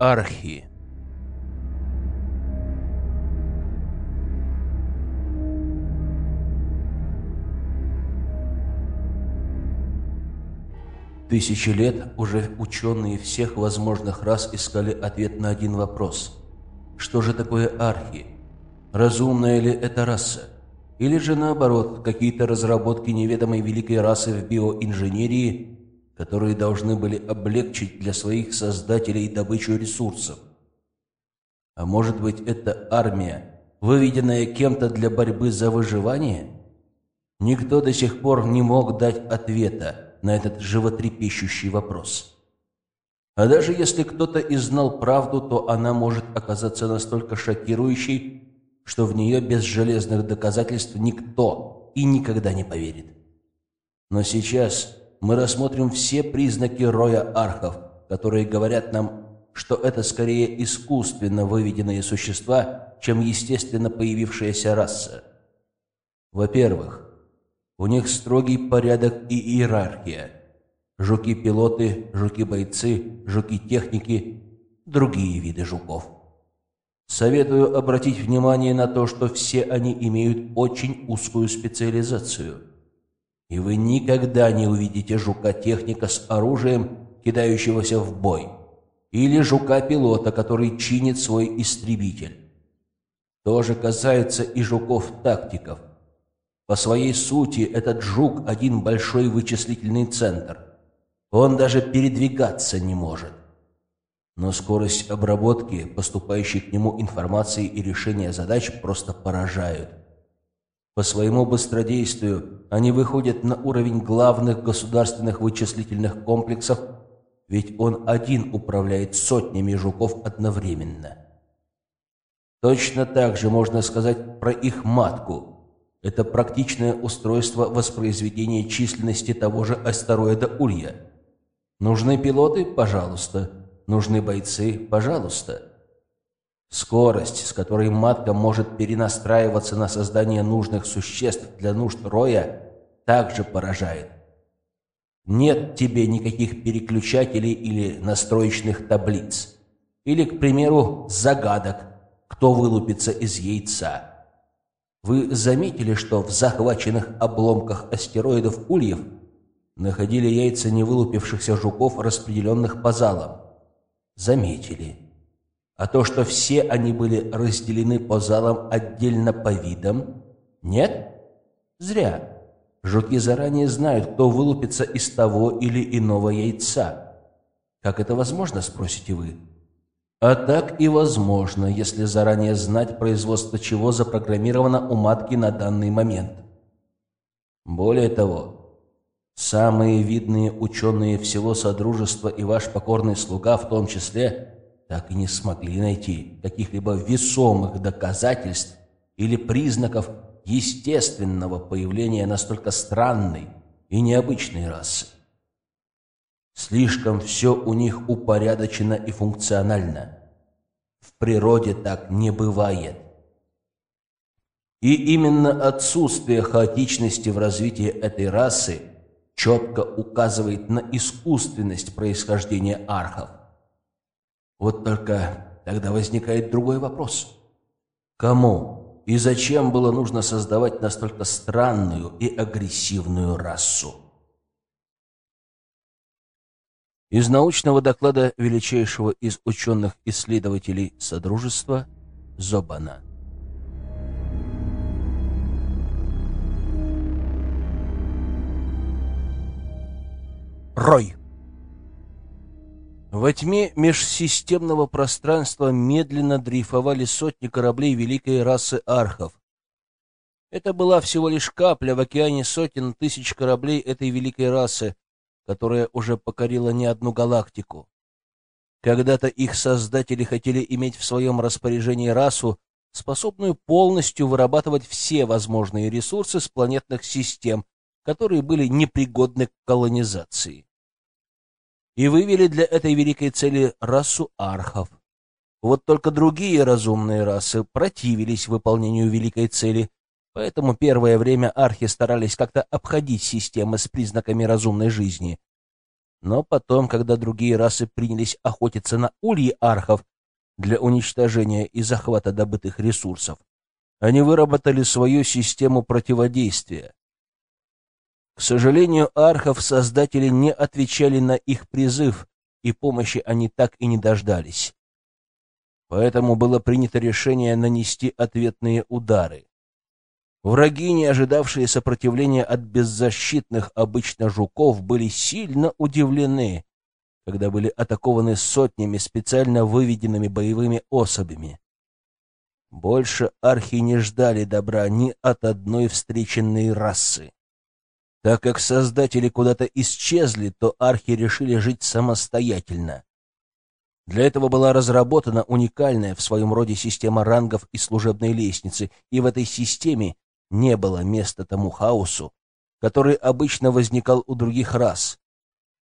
Архи Тысячи лет уже ученые всех возможных рас искали ответ на один вопрос. Что же такое архи? Разумная ли это раса? Или же наоборот, какие-то разработки неведомой великой расы в биоинженерии, которые должны были облегчить для своих создателей добычу ресурсов? А может быть, это армия, выведенная кем-то для борьбы за выживание? Никто до сих пор не мог дать ответа на этот животрепещущий вопрос. А даже если кто-то и знал правду, то она может оказаться настолько шокирующей, что в нее без железных доказательств никто и никогда не поверит. Но сейчас мы рассмотрим все признаки роя архов, которые говорят нам, что это скорее искусственно выведенные существа, чем естественно появившаяся раса. Во-первых, у них строгий порядок и иерархия. Жуки-пилоты, жуки-бойцы, жуки-техники, другие виды жуков. Советую обратить внимание на то, что все они имеют очень узкую специализацию. И вы никогда не увидите жука-техника с оружием, кидающегося в бой, или жука-пилота, который чинит свой истребитель. То же касается и жуков-тактиков. По своей сути этот жук – один большой вычислительный центр. Он даже передвигаться не может. Но скорость обработки, поступающей к нему информации и решения задач просто поражают. По своему быстродействию они выходят на уровень главных государственных вычислительных комплексов, ведь он один управляет сотнями жуков одновременно. Точно так же можно сказать про их матку – это практичное устройство воспроизведения численности того же астероида Улья. Нужны пилоты? Пожалуйста. Нужны бойцы? Пожалуйста. Скорость, с которой матка может перенастраиваться на создание нужных существ для нужд Роя, также поражает. Нет тебе никаких переключателей или настроечных таблиц. Или, к примеру, загадок, кто вылупится из яйца. Вы заметили, что в захваченных обломках астероидов ульев находили яйца невылупившихся жуков, распределенных по залам? Заметили. А то, что все они были разделены по залам отдельно по видам? Нет? Зря. Жуки заранее знают, кто вылупится из того или иного яйца. Как это возможно, спросите вы? А так и возможно, если заранее знать, производство чего запрограммировано у матки на данный момент. Более того, самые видные ученые всего Содружества и ваш покорный слуга в том числе так и не смогли найти каких-либо весомых доказательств или признаков естественного появления настолько странной и необычной расы. Слишком все у них упорядочено и функционально. В природе так не бывает. И именно отсутствие хаотичности в развитии этой расы четко указывает на искусственность происхождения архов. Вот только тогда возникает другой вопрос. Кому и зачем было нужно создавать настолько странную и агрессивную расу? Из научного доклада величайшего из ученых-исследователей Содружества Зобана. Рой. Во тьме межсистемного пространства медленно дрейфовали сотни кораблей великой расы архов. Это была всего лишь капля в океане сотен тысяч кораблей этой великой расы, которая уже покорила не одну галактику. Когда-то их создатели хотели иметь в своем распоряжении расу, способную полностью вырабатывать все возможные ресурсы с планетных систем, которые были непригодны к колонизации. И вывели для этой великой цели расу архов. Вот только другие разумные расы противились выполнению великой цели, Поэтому первое время архи старались как-то обходить системы с признаками разумной жизни. Но потом, когда другие расы принялись охотиться на ульи архов для уничтожения и захвата добытых ресурсов, они выработали свою систему противодействия. К сожалению, архов создатели не отвечали на их призыв, и помощи они так и не дождались. Поэтому было принято решение нанести ответные удары. Враги, не ожидавшие сопротивления от беззащитных обычно жуков, были сильно удивлены, когда были атакованы сотнями специально выведенными боевыми особями. Больше архи не ждали добра ни от одной встреченной расы. Так как создатели куда-то исчезли, то архи решили жить самостоятельно. Для этого была разработана уникальная в своем роде система рангов и служебной лестницы, и в этой системе не было места тому хаосу, который обычно возникал у других рас.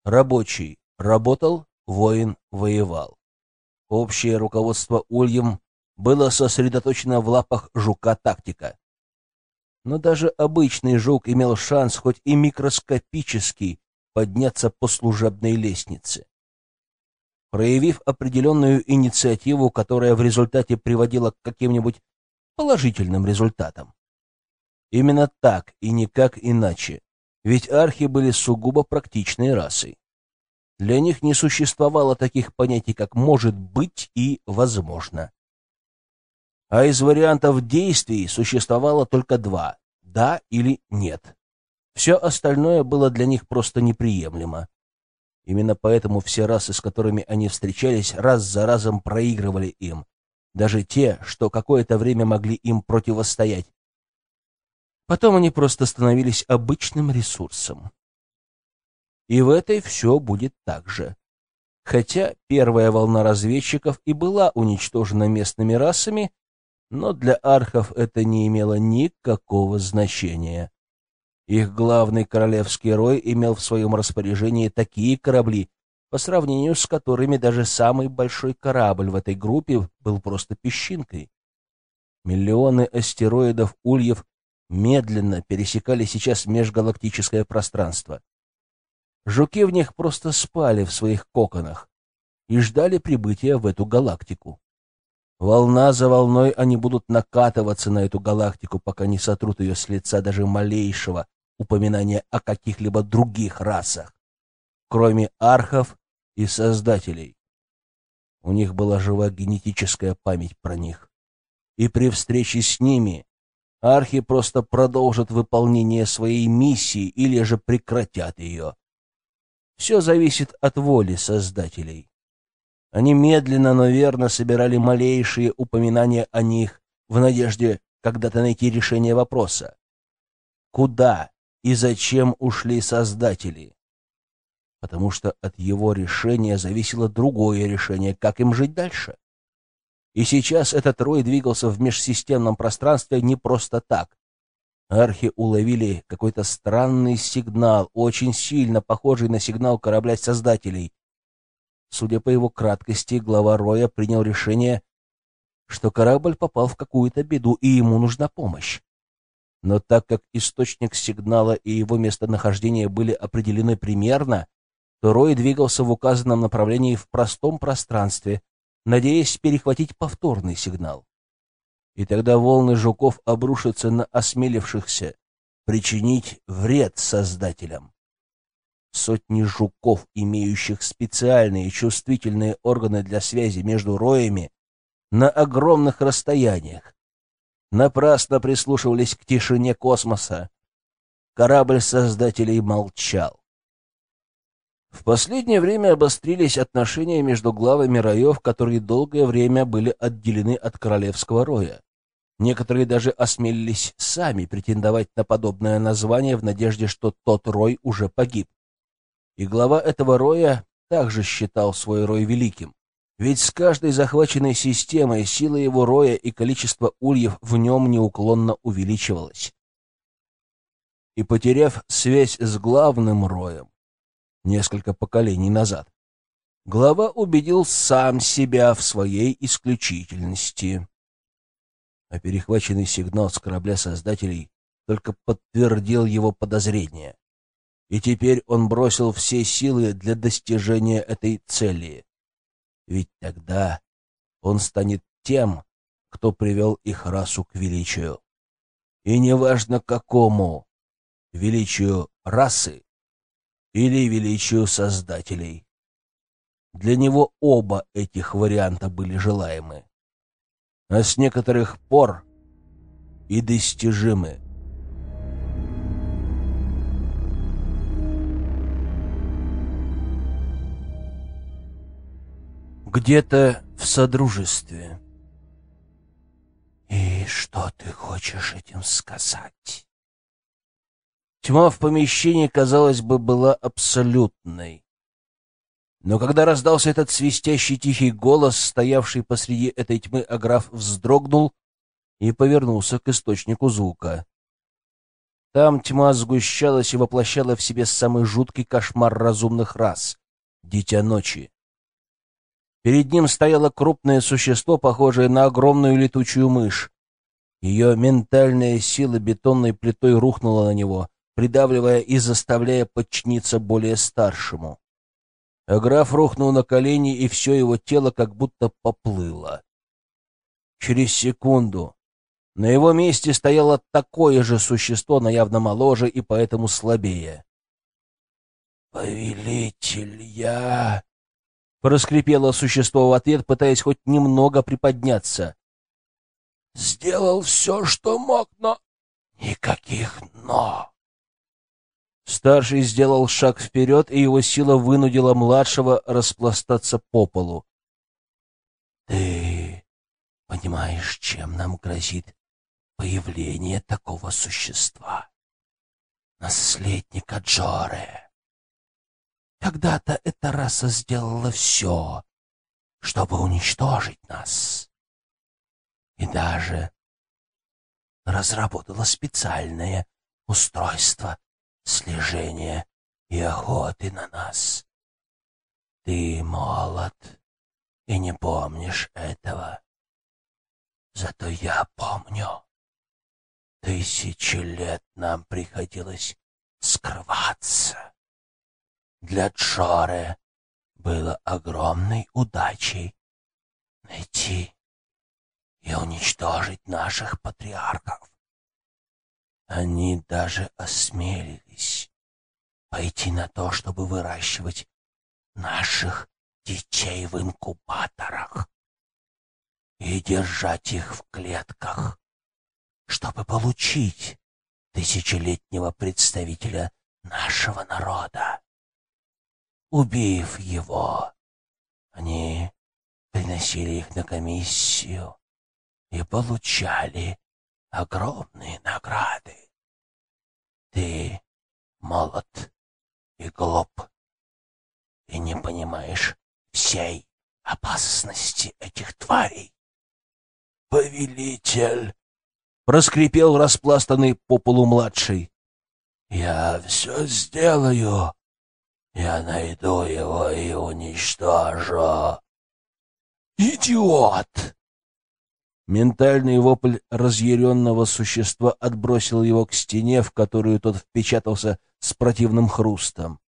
Рабочий работал, воин воевал. Общее руководство Ульем было сосредоточено в лапах жука-тактика. Но даже обычный жук имел шанс, хоть и микроскопический, подняться по служебной лестнице. Проявив определенную инициативу, которая в результате приводила к каким-нибудь положительным результатам. Именно так и никак иначе, ведь архи были сугубо практичной расой. Для них не существовало таких понятий, как «может быть» и «возможно» а из вариантов действий существовало только два — да или нет. Все остальное было для них просто неприемлемо. Именно поэтому все расы, с которыми они встречались, раз за разом проигрывали им, даже те, что какое-то время могли им противостоять. Потом они просто становились обычным ресурсом. И в этой все будет так же. Хотя первая волна разведчиков и была уничтожена местными расами, но для архов это не имело никакого значения. Их главный королевский рой имел в своем распоряжении такие корабли, по сравнению с которыми даже самый большой корабль в этой группе был просто песчинкой. Миллионы астероидов ульев медленно пересекали сейчас межгалактическое пространство. Жуки в них просто спали в своих коконах и ждали прибытия в эту галактику. Волна за волной они будут накатываться на эту галактику, пока не сотрут ее с лица даже малейшего упоминания о каких-либо других расах, кроме архов и создателей. У них была жива генетическая память про них. И при встрече с ними архи просто продолжат выполнение своей миссии или же прекратят ее. Все зависит от воли создателей. Они медленно, но верно собирали малейшие упоминания о них в надежде когда-то найти решение вопроса. Куда и зачем ушли создатели? Потому что от его решения зависело другое решение, как им жить дальше. И сейчас этот рой двигался в межсистемном пространстве не просто так. Архи уловили какой-то странный сигнал, очень сильно похожий на сигнал корабля создателей, Судя по его краткости, глава Роя принял решение, что корабль попал в какую-то беду, и ему нужна помощь. Но так как источник сигнала и его местонахождение были определены примерно, то Рой двигался в указанном направлении в простом пространстве, надеясь перехватить повторный сигнал. И тогда волны жуков обрушатся на осмелившихся причинить вред создателям. Сотни жуков, имеющих специальные чувствительные органы для связи между роями, на огромных расстояниях. Напрасно прислушивались к тишине космоса. Корабль создателей молчал. В последнее время обострились отношения между главами роев, которые долгое время были отделены от королевского роя. Некоторые даже осмелились сами претендовать на подобное название в надежде, что тот рой уже погиб. И глава этого роя также считал свой рой великим. Ведь с каждой захваченной системой сила его роя и количество ульев в нем неуклонно увеличивалось. И потеряв связь с главным роем несколько поколений назад, глава убедил сам себя в своей исключительности. А перехваченный сигнал с корабля создателей только подтвердил его подозрения и теперь он бросил все силы для достижения этой цели. Ведь тогда он станет тем, кто привел их расу к величию. И неважно какому — величию расы или величию создателей. Для него оба этих варианта были желаемы. А с некоторых пор и достижимы. Где-то в Содружестве. «И что ты хочешь этим сказать?» Тьма в помещении, казалось бы, была абсолютной. Но когда раздался этот свистящий тихий голос, стоявший посреди этой тьмы, Аграф вздрогнул и повернулся к источнику звука. Там тьма сгущалась и воплощала в себе самый жуткий кошмар разумных рас — Дитя Ночи. Перед ним стояло крупное существо, похожее на огромную летучую мышь. Ее ментальная сила бетонной плитой рухнула на него, придавливая и заставляя подчиниться более старшему. А граф рухнул на колени, и все его тело как будто поплыло. Через секунду на его месте стояло такое же существо, но явно моложе и поэтому слабее. «Повелитель, я...» — проскрипело существо в ответ, пытаясь хоть немного приподняться. «Сделал все, что мог, но... Никаких «но». Старший сделал шаг вперед, и его сила вынудила младшего распластаться по полу. «Ты понимаешь, чем нам грозит появление такого существа? Наследника Джоре. Когда-то эта раса сделала все, чтобы уничтожить нас. И даже разработала специальное устройство слежения и охоты на нас. Ты молод и не помнишь этого. Зато я помню. Тысячи лет нам приходилось скрываться. Для Джоре было огромной удачей найти и уничтожить наших патриархов. Они даже осмелились пойти на то, чтобы выращивать наших детей в инкубаторах и держать их в клетках, чтобы получить тысячелетнего представителя нашего народа. Убив его, они приносили их на комиссию и получали огромные награды. Ты молод и глуп, и не понимаешь всей опасности этих тварей. «Повелитель!» — проскрипел распластанный по полу младший. «Я все сделаю. Я найду его и уничтожу». «Идиот!» Ментальный вопль разъяренного существа отбросил его к стене, в которую тот впечатался с противным хрустом.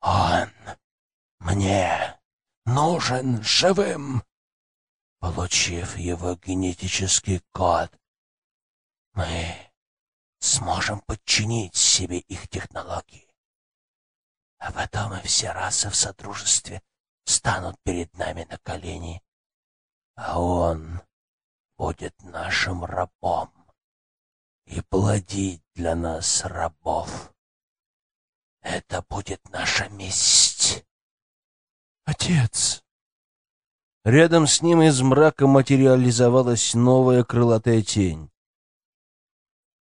«Он мне нужен живым!» Получив его генетический код, мы сможем подчинить себе их технологии. А потом и все расы в Содружестве станут перед нами на колени. А он будет нашим рабом и плодить для нас рабов. Это будет наша месть. Отец. Рядом с ним из мрака материализовалась новая крылатая тень.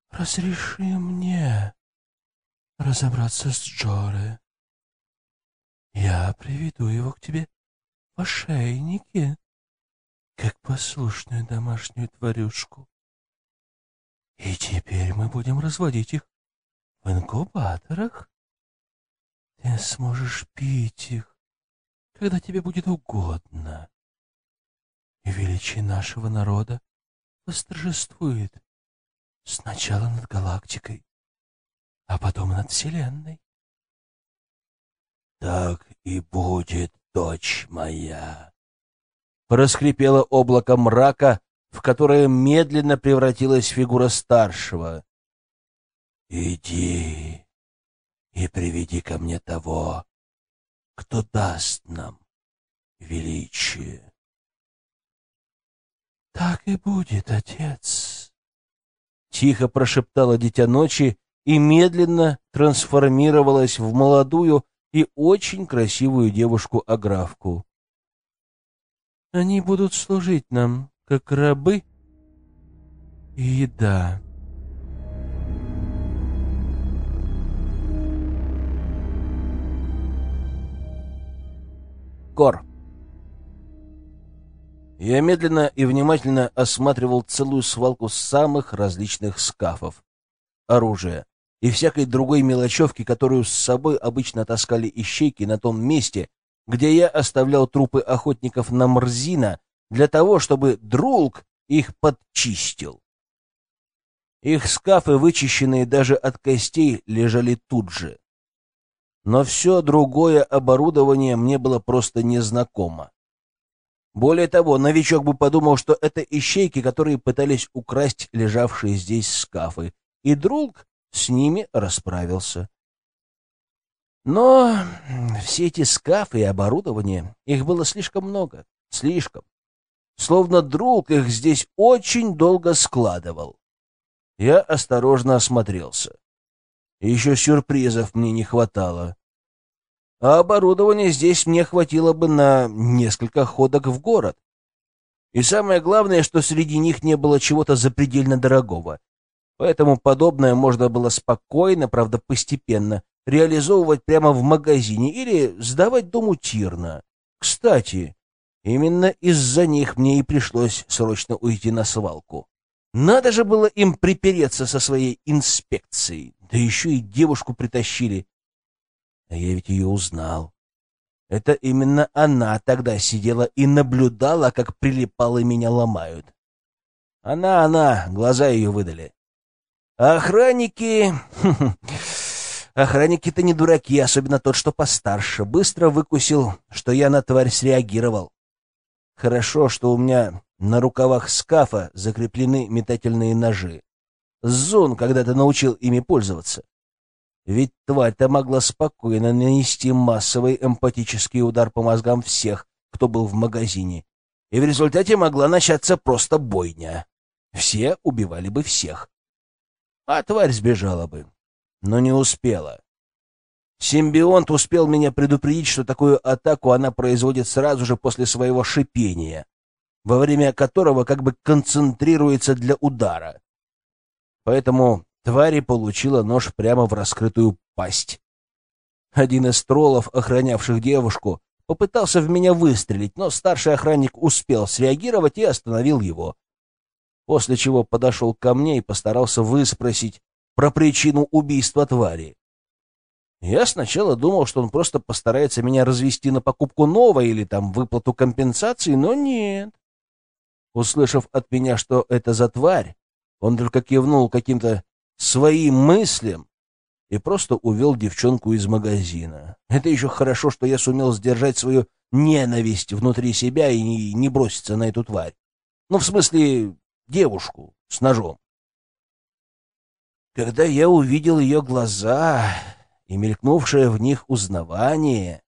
Разреши мне разобраться с Джоре. Я приведу его к тебе в ошейнике как послушную домашнюю тварюшку. И теперь мы будем разводить их в инкубаторах. Ты сможешь пить их, когда тебе будет угодно. И величие нашего народа восторжествует сначала над галактикой, а потом над Вселенной. Так и будет, дочь моя. Проскрипело облако мрака, в которое медленно превратилась фигура старшего. Иди и приведи ко мне того, кто даст нам величие. Так и будет, отец. Тихо прошептала дитя ночи и медленно трансформировалась в молодую и очень красивую девушку-аграфку. Они будут служить нам, как рабы и еда. Кор. Я медленно и внимательно осматривал целую свалку самых различных скафов, оружия и всякой другой мелочевки, которую с собой обычно таскали ищейки на том месте, где я оставлял трупы охотников на Мрзина для того, чтобы Друлк их подчистил. Их скафы, вычищенные даже от костей, лежали тут же. Но все другое оборудование мне было просто незнакомо. Более того, новичок бы подумал, что это ищейки, которые пытались украсть лежавшие здесь скафы, и Друлк с ними расправился. Но все эти скафы и оборудование, их было слишком много, слишком. Словно друг их здесь очень долго складывал. Я осторожно осмотрелся. Еще сюрпризов мне не хватало. А оборудования здесь мне хватило бы на несколько ходок в город. И самое главное, что среди них не было чего-то запредельно дорогого. Поэтому подобное можно было спокойно, правда постепенно, реализовывать прямо в магазине или сдавать дому Тирна. Кстати, именно из-за них мне и пришлось срочно уйти на свалку. Надо же было им припереться со своей инспекцией, да еще и девушку притащили. А я ведь ее узнал. Это именно она тогда сидела и наблюдала, как прилипалы меня ломают. Она, она, глаза ее выдали. Охранники... Охранники-то не дураки, особенно тот, что постарше. Быстро выкусил, что я на тварь среагировал. Хорошо, что у меня на рукавах скафа закреплены метательные ножи. Зон когда-то научил ими пользоваться. Ведь тварь-то могла спокойно нанести массовый эмпатический удар по мозгам всех, кто был в магазине. И в результате могла начаться просто бойня. Все убивали бы всех. А тварь сбежала бы но не успела. Симбионт успел меня предупредить, что такую атаку она производит сразу же после своего шипения, во время которого как бы концентрируется для удара. Поэтому твари получила нож прямо в раскрытую пасть. Один из троллов, охранявших девушку, попытался в меня выстрелить, но старший охранник успел среагировать и остановил его. После чего подошел ко мне и постарался выспросить, про причину убийства твари. Я сначала думал, что он просто постарается меня развести на покупку новой или там выплату компенсации, но нет. Услышав от меня, что это за тварь, он только кивнул каким-то своим мыслям и просто увел девчонку из магазина. Это еще хорошо, что я сумел сдержать свою ненависть внутри себя и не броситься на эту тварь. Ну, в смысле, девушку с ножом. Когда я увидел ее глаза и мелькнувшее в них узнавание,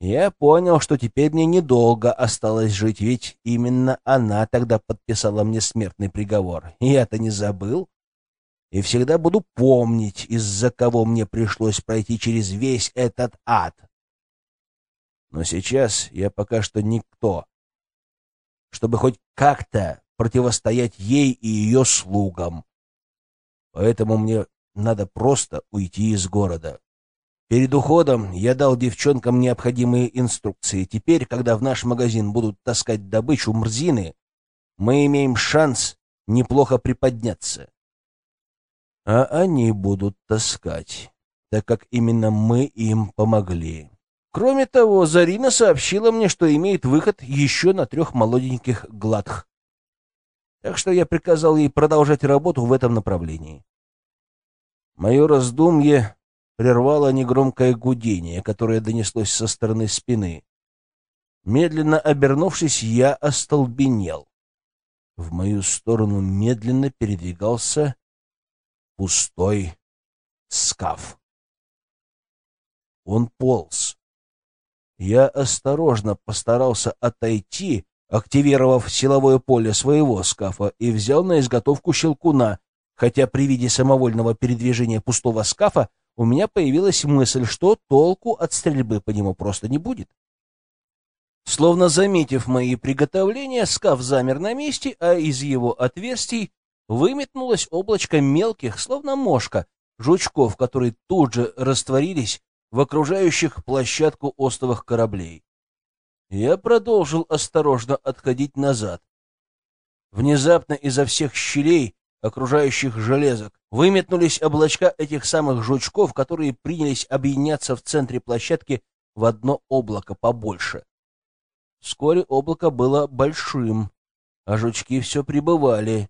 я понял, что теперь мне недолго осталось жить, ведь именно она тогда подписала мне смертный приговор. Я-то не забыл и всегда буду помнить, из-за кого мне пришлось пройти через весь этот ад. Но сейчас я пока что никто, чтобы хоть как-то противостоять ей и ее слугам. Поэтому мне надо просто уйти из города. Перед уходом я дал девчонкам необходимые инструкции. Теперь, когда в наш магазин будут таскать добычу мрзины, мы имеем шанс неплохо приподняться. А они будут таскать, так как именно мы им помогли. Кроме того, Зарина сообщила мне, что имеет выход еще на трех молоденьких гладх так что я приказал ей продолжать работу в этом направлении. Мое раздумье прервало негромкое гудение, которое донеслось со стороны спины. Медленно обернувшись, я остолбенел. В мою сторону медленно передвигался пустой скаф. Он полз. Я осторожно постарался отойти, активировав силовое поле своего скафа, и взял на изготовку щелкуна, хотя при виде самовольного передвижения пустого скафа у меня появилась мысль, что толку от стрельбы по нему просто не будет. Словно заметив мои приготовления, скаф замер на месте, а из его отверстий выметнулось облачко мелких, словно мошка, жучков, которые тут же растворились в окружающих площадку остовых кораблей. Я продолжил осторожно отходить назад. Внезапно изо всех щелей, окружающих железок, выметнулись облачка этих самых жучков, которые принялись объединяться в центре площадки в одно облако побольше. Вскоре облако было большим, а жучки все прибывали.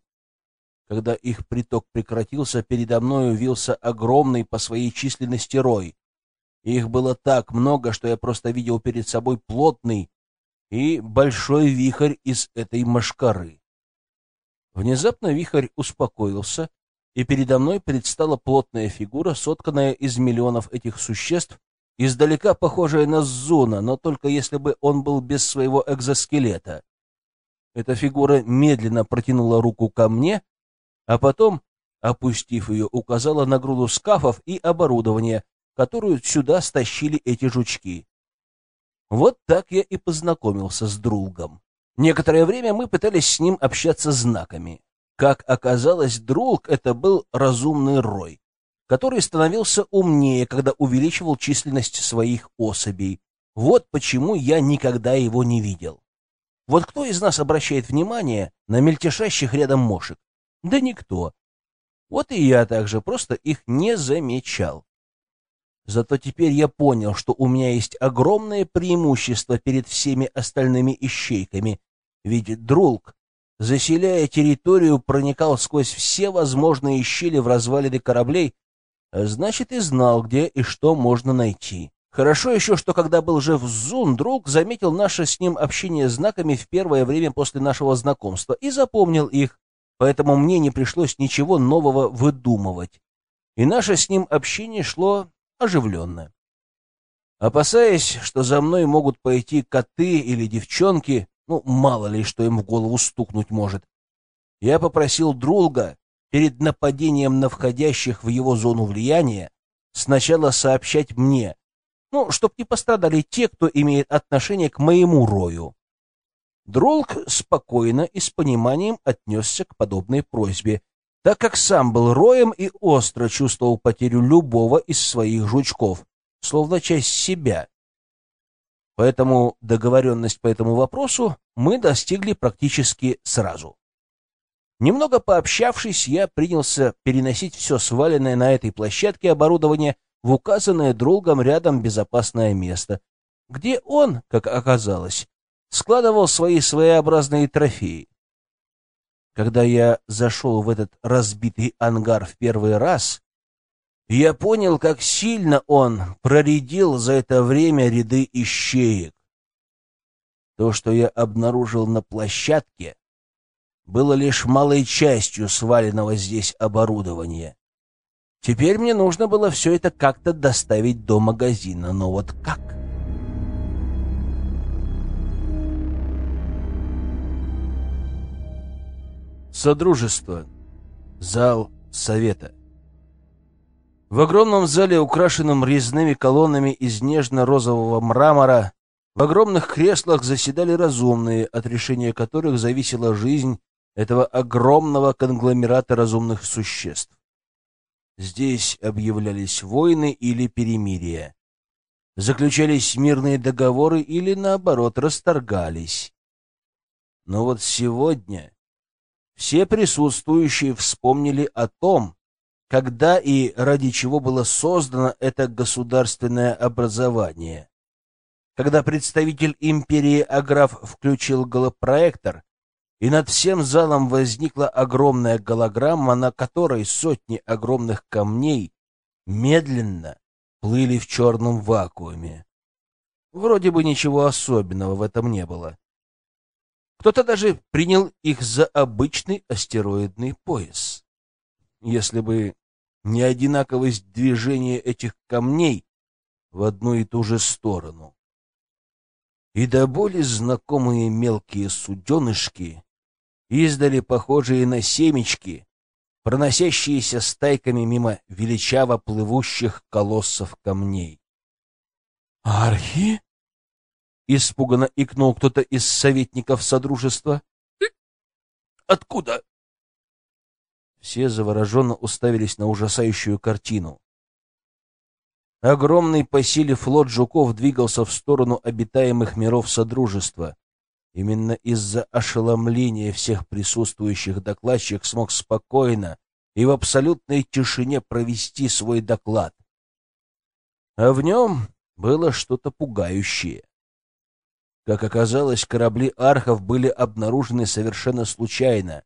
Когда их приток прекратился, передо мной увился огромный по своей численности рой. Их было так много, что я просто видел перед собой плотный и большой вихрь из этой мошкары. Внезапно вихрь успокоился, и передо мной предстала плотная фигура, сотканная из миллионов этих существ, издалека похожая на Зуна, но только если бы он был без своего экзоскелета. Эта фигура медленно протянула руку ко мне, а потом, опустив ее, указала на груду скафов и оборудования, которую сюда стащили эти жучки. Вот так я и познакомился с другом. Некоторое время мы пытались с ним общаться знаками. Как оказалось, друг это был разумный рой, который становился умнее, когда увеличивал численность своих особей. Вот почему я никогда его не видел. Вот кто из нас обращает внимание на мельтешащих рядом мошек? Да никто. Вот и я также просто их не замечал. Зато теперь я понял, что у меня есть огромное преимущество перед всеми остальными ищейками, ведь Друлк, заселяя территорию, проникал сквозь все возможные щели в развалины кораблей, а значит и знал, где и что можно найти. Хорошо еще, что когда был жив Зун, друг заметил наше с ним общение знаками в первое время после нашего знакомства и запомнил их, поэтому мне не пришлось ничего нового выдумывать. И наше с ним общение шло оживленно. Опасаясь, что за мной могут пойти коты или девчонки, ну, мало ли, что им в голову стукнуть может, я попросил Друлга перед нападением на входящих в его зону влияния сначала сообщать мне, ну, чтоб не пострадали те, кто имеет отношение к моему рою. Друлг спокойно и с пониманием отнесся к подобной просьбе, так как сам был роем и остро чувствовал потерю любого из своих жучков, словно часть себя. Поэтому договоренность по этому вопросу мы достигли практически сразу. Немного пообщавшись, я принялся переносить все сваленное на этой площадке оборудование в указанное другом рядом безопасное место, где он, как оказалось, складывал свои своеобразные трофеи. Когда я зашел в этот разбитый ангар в первый раз, я понял, как сильно он проредил за это время ряды ищеек. То, что я обнаружил на площадке, было лишь малой частью сваленного здесь оборудования. Теперь мне нужно было все это как-то доставить до магазина, но вот как? Содружество. Зал совета. В огромном зале, украшенном резными колоннами из нежно-розового мрамора, в огромных креслах заседали разумные, от решения которых зависела жизнь этого огромного конгломерата разумных существ. Здесь объявлялись войны или перемирия. Заключались мирные договоры или, наоборот, расторгались. Но вот сегодня все присутствующие вспомнили о том, когда и ради чего было создано это государственное образование. Когда представитель империи Аграф включил голопроектор, и над всем залом возникла огромная голограмма, на которой сотни огромных камней медленно, плыли в черном вакууме. Вроде бы ничего особенного в этом не было. Кто-то даже принял их за обычный астероидный пояс. Если бы не одинаковость движения этих камней в одну и ту же сторону. И до боли знакомые мелкие суденышки, издали похожие на семечки, проносящиеся стайками мимо величаво плывущих колоссов камней. «Архи?» — испуганно икнул кто-то из советников Содружества. «Откуда?» Все завороженно уставились на ужасающую картину. Огромный по силе флот жуков двигался в сторону обитаемых миров Содружества. Именно из-за ошеломления всех присутствующих докладчик смог спокойно и в абсолютной тишине провести свой доклад. А в нем было что-то пугающее. Как оказалось, корабли архов были обнаружены совершенно случайно,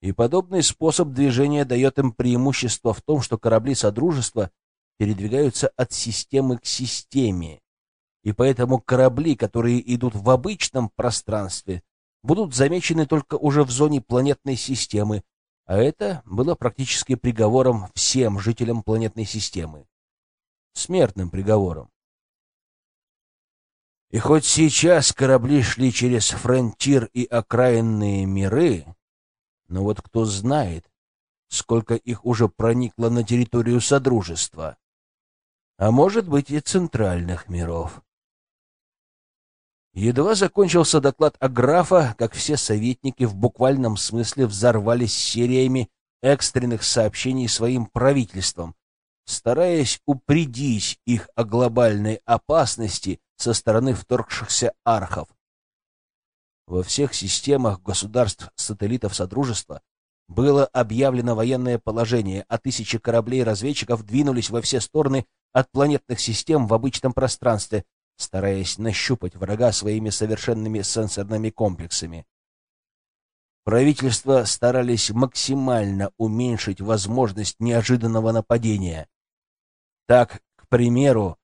и подобный способ движения дает им преимущество в том, что корабли Содружества передвигаются от системы к системе, и поэтому корабли, которые идут в обычном пространстве, будут замечены только уже в зоне планетной системы, а это было практически приговором всем жителям планетной системы. Смертным приговором. И хоть сейчас корабли шли через фронтир и окраинные миры, но вот кто знает, сколько их уже проникло на территорию Содружества, а может быть и центральных миров. Едва закончился доклад о графа, как все советники в буквальном смысле взорвались сериями экстренных сообщений своим правительствам, стараясь упредить их о глобальной опасности со стороны вторгшихся архов. Во всех системах государств-сателлитов Содружества было объявлено военное положение, а тысячи кораблей-разведчиков двинулись во все стороны от планетных систем в обычном пространстве, стараясь нащупать врага своими совершенными сенсорными комплексами. Правительства старались максимально уменьшить возможность неожиданного нападения. Так, к примеру,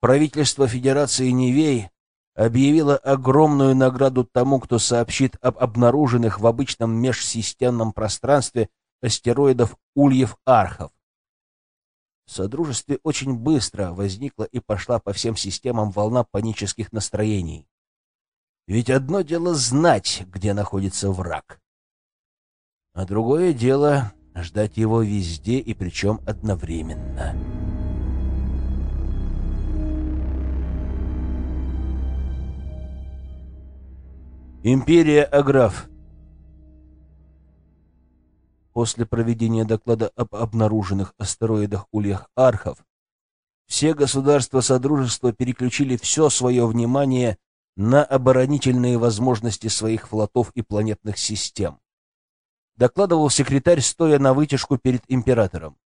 правительство Федерации Невей объявило огромную награду тому, кто сообщит об обнаруженных в обычном межсистемном пространстве астероидов Ульев-Архов. В Содружестве очень быстро возникла и пошла по всем системам волна панических настроений. Ведь одно дело знать, где находится враг, а другое дело — ждать его везде и причем одновременно. Империя Аграф После проведения доклада об обнаруженных астероидах ульях Архов, все государства Содружества переключили все свое внимание на оборонительные возможности своих флотов и планетных систем. Докладывал секретарь, стоя на вытяжку перед императором.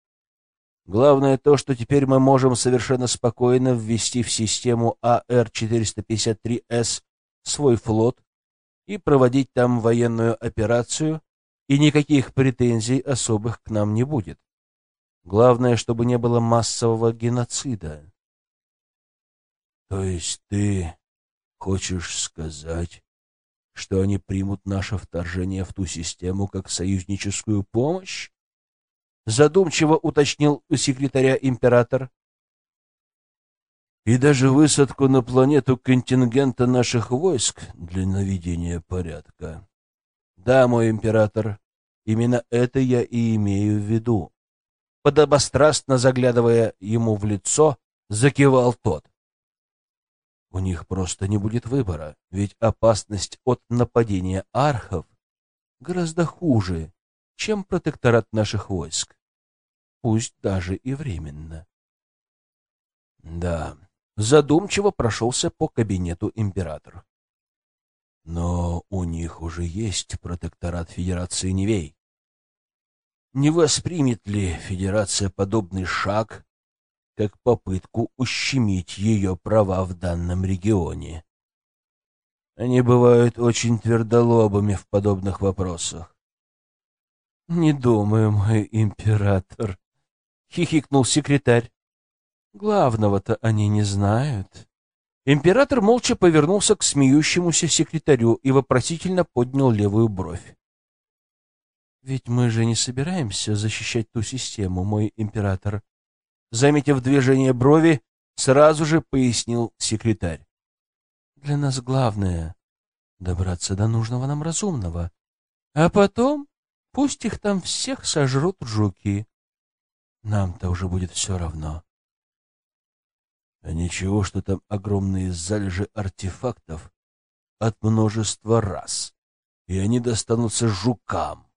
Главное то, что теперь мы можем совершенно спокойно ввести в систему АР-453С свой флот и проводить там военную операцию, и никаких претензий особых к нам не будет. Главное, чтобы не было массового геноцида. То есть ты хочешь сказать, что они примут наше вторжение в ту систему как союзническую помощь? Задумчиво уточнил у секретаря император. И даже высадку на планету контингента наших войск для наведения порядка. Да, мой император, именно это я и имею в виду. Подобострастно заглядывая ему в лицо, закивал тот. У них просто не будет выбора, ведь опасность от нападения архов гораздо хуже, чем протекторат наших войск, пусть даже и временно. Да, задумчиво прошелся по кабинету император. Но у них уже есть протекторат Федерации Невей. Не воспримет ли Федерация подобный шаг, как попытку ущемить ее права в данном регионе? Они бывают очень твердолобыми в подобных вопросах. — Не думаю, мой император, — хихикнул секретарь. Главного-то они не знают. Император молча повернулся к смеющемуся секретарю и вопросительно поднял левую бровь. «Ведь мы же не собираемся защищать ту систему, мой император». Заметив движение брови, сразу же пояснил секретарь. «Для нас главное — добраться до нужного нам разумного, а потом пусть их там всех сожрут жуки. Нам-то уже будет все равно». А ничего, что там огромные залежи артефактов от множества раз, и они достанутся жукам.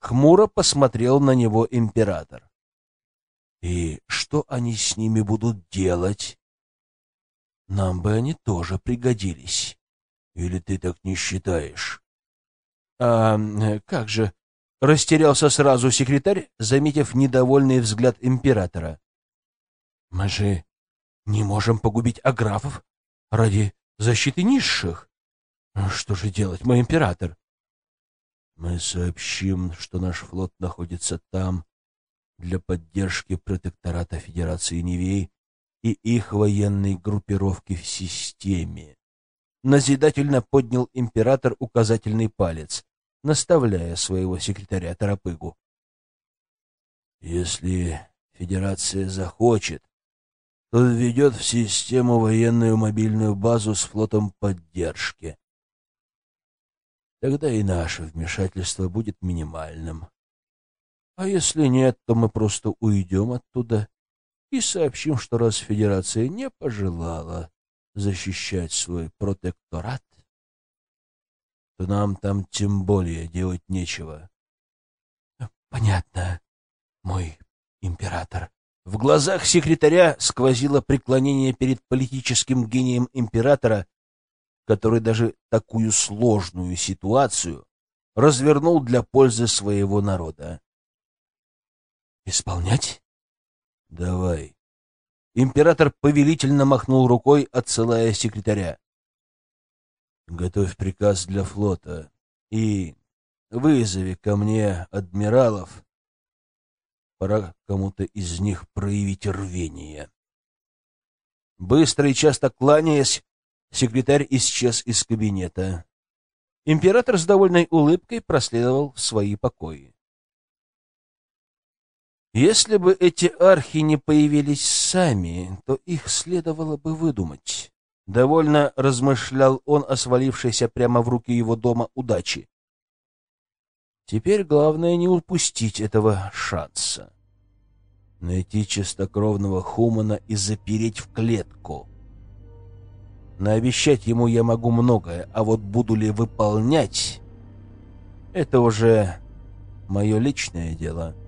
Хмуро посмотрел на него император. И что они с ними будут делать? Нам бы они тоже пригодились. Или ты так не считаешь? А как же? Растерялся сразу секретарь, заметив недовольный взгляд императора. Мы же не можем погубить аграфов ради защиты низших. Что же делать, мой император? Мы сообщим, что наш флот находится там для поддержки протектората Федерации Невей и их военной группировки в системе. Назидательно поднял император указательный палец, наставляя своего секретаря Тарапыгу. Если Федерация захочет, то введет в систему военную мобильную базу с флотом поддержки. Тогда и наше вмешательство будет минимальным. А если нет, то мы просто уйдем оттуда и сообщим, что раз Федерация не пожелала защищать свой протекторат, то нам там тем более делать нечего. — Понятно, мой император, в глазах секретаря сквозило преклонение перед политическим гением императора, который даже такую сложную ситуацию развернул для пользы своего народа. «Исполнять?» «Давай». Император повелительно махнул рукой, отсылая секретаря. «Готовь приказ для флота и вызови ко мне адмиралов Пора кому-то из них проявить рвение. Быстро и часто кланяясь, секретарь исчез из кабинета. Император с довольной улыбкой проследовал в свои покои. Если бы эти архи не появились сами, то их следовало бы выдумать. Довольно размышлял он о свалившейся прямо в руки его дома удачи. Теперь главное не упустить этого шанса. Найти чистокровного Хумана и запереть в клетку. Наобещать ему я могу многое, а вот буду ли выполнять, это уже мое личное дело. —